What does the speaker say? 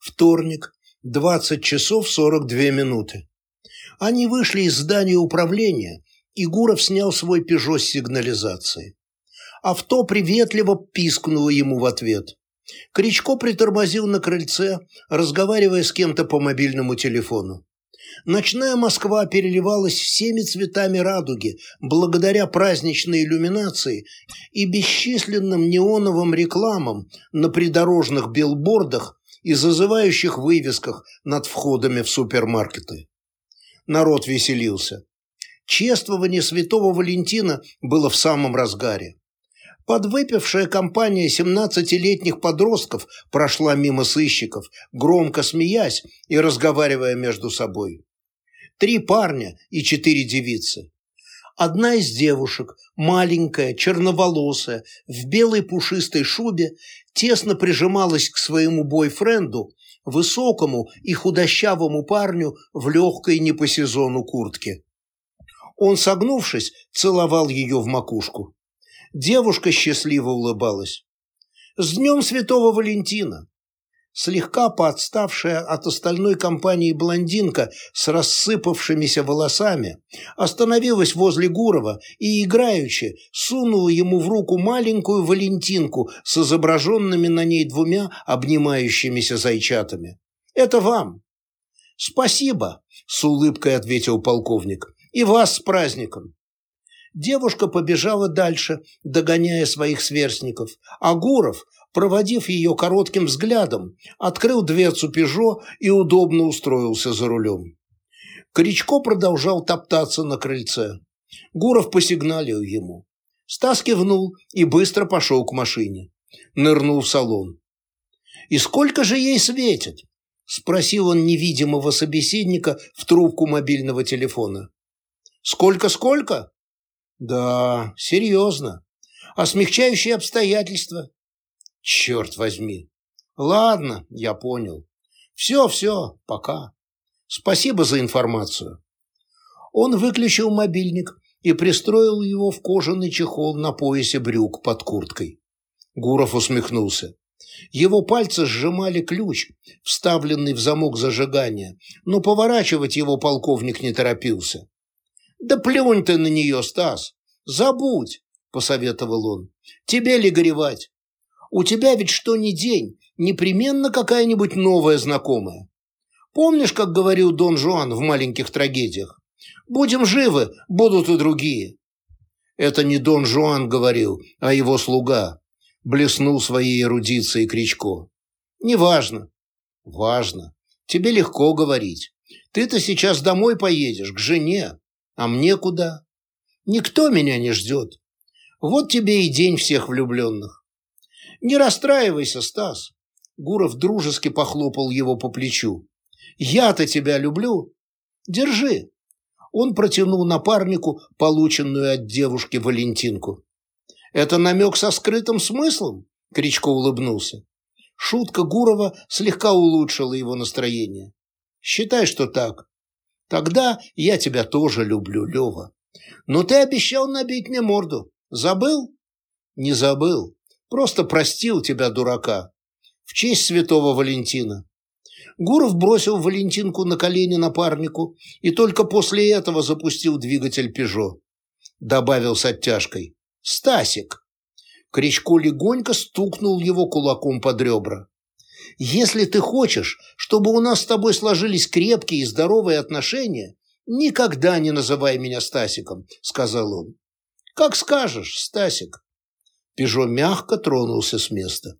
Вторник, 20 часов 42 минуты. Они вышли из здания управления, и Гуров снял свой «Пежо» с сигнализации. Авто приветливо пискнуло ему в ответ. Кричко притормозил на крыльце, разговаривая с кем-то по мобильному телефону. Ночная Москва переливалась всеми цветами радуги благодаря праздничной иллюминации и бесчисленным неоновым рекламам на придорожных билбордах и зазывающих вывесках над входами в супермаркеты. Народ веселился. Чествование святого Валентина было в самом разгаре. Подвыпившая компания 17-летних подростков прошла мимо сыщиков, громко смеясь и разговаривая между собой. Три парня и четыре девицы. Одна из девушек, маленькая, черноволосая, в белой пушистой шубе, тесно прижималась к своему бойфренду, высокому и худощавому парню в легкой не по сезону куртке. Он, согнувшись, целовал ее в макушку. Девушка счастливо улыбалась. «С днем Святого Валентина!» Слегка поотставшая от остальной компании блондинка с рассыпавшимися волосами, остановилась возле Гурова и, играючи, сунула ему в руку маленькую Валентинку с изображенными на ней двумя обнимающимися зайчатами. «Это вам!» «Спасибо!» – с улыбкой ответил полковник. «И вас с праздником!» Девушка побежала дальше, догоняя своих сверстников, а Гуров, проводив ее коротким взглядом, открыл дверцу «Пежо» и удобно устроился за рулем. Кричко продолжал топтаться на крыльце. Гуров посигналил ему. Стас кивнул и быстро пошел к машине. Нырнул в салон. «И сколько же ей светит?» – спросил он невидимого собеседника в трубку мобильного телефона. «Сколько-сколько?» «Да, серьезно. А смягчающие обстоятельства?» Черт возьми. Ладно, я понял. Все, все, пока. Спасибо за информацию. Он выключил мобильник и пристроил его в кожаный чехол на поясе брюк под курткой. Гуров усмехнулся. Его пальцы сжимали ключ, вставленный в замок зажигания, но поворачивать его полковник не торопился. «Да плюнь ты на нее, Стас! Забудь!» – посоветовал он. «Тебе ли горевать? У тебя ведь что ни день, непременно какая-нибудь новая знакомая. Помнишь, как говорил Дон Жуан в «Маленьких трагедиях»? «Будем живы, будут и другие». Это не Дон Жуан говорил, а его слуга. Блеснул своей эрудицией Кричко. «Неважно». «Важно. Тебе легко говорить. Ты-то сейчас домой поедешь, к жене. А мне куда? Никто меня не ждет. Вот тебе и день всех влюбленных. Не расстраивайся, Стас. Гуров дружески похлопал его по плечу. Я-то тебя люблю. Держи. Он протянул напарнику полученную от девушки Валентинку. Это намек со скрытым смыслом? Кричко улыбнулся. Шутка Гурова слегка улучшила его настроение. Считай, что так. Тогда я тебя тоже люблю, Лева. Но ты обещал набить мне морду. Забыл? Не забыл. Просто простил тебя, дурака. В честь святого Валентина. Гуров бросил Валентинку на колени напарнику и только после этого запустил двигатель «Пежо». Добавил с оттяжкой. «Стасик!» Кричко легонько стукнул его кулаком под ребра. «Если ты хочешь, чтобы у нас с тобой сложились крепкие и здоровые отношения, никогда не называй меня Стасиком», — сказал он. «Как скажешь, Стасик». Пежо мягко тронулся с места.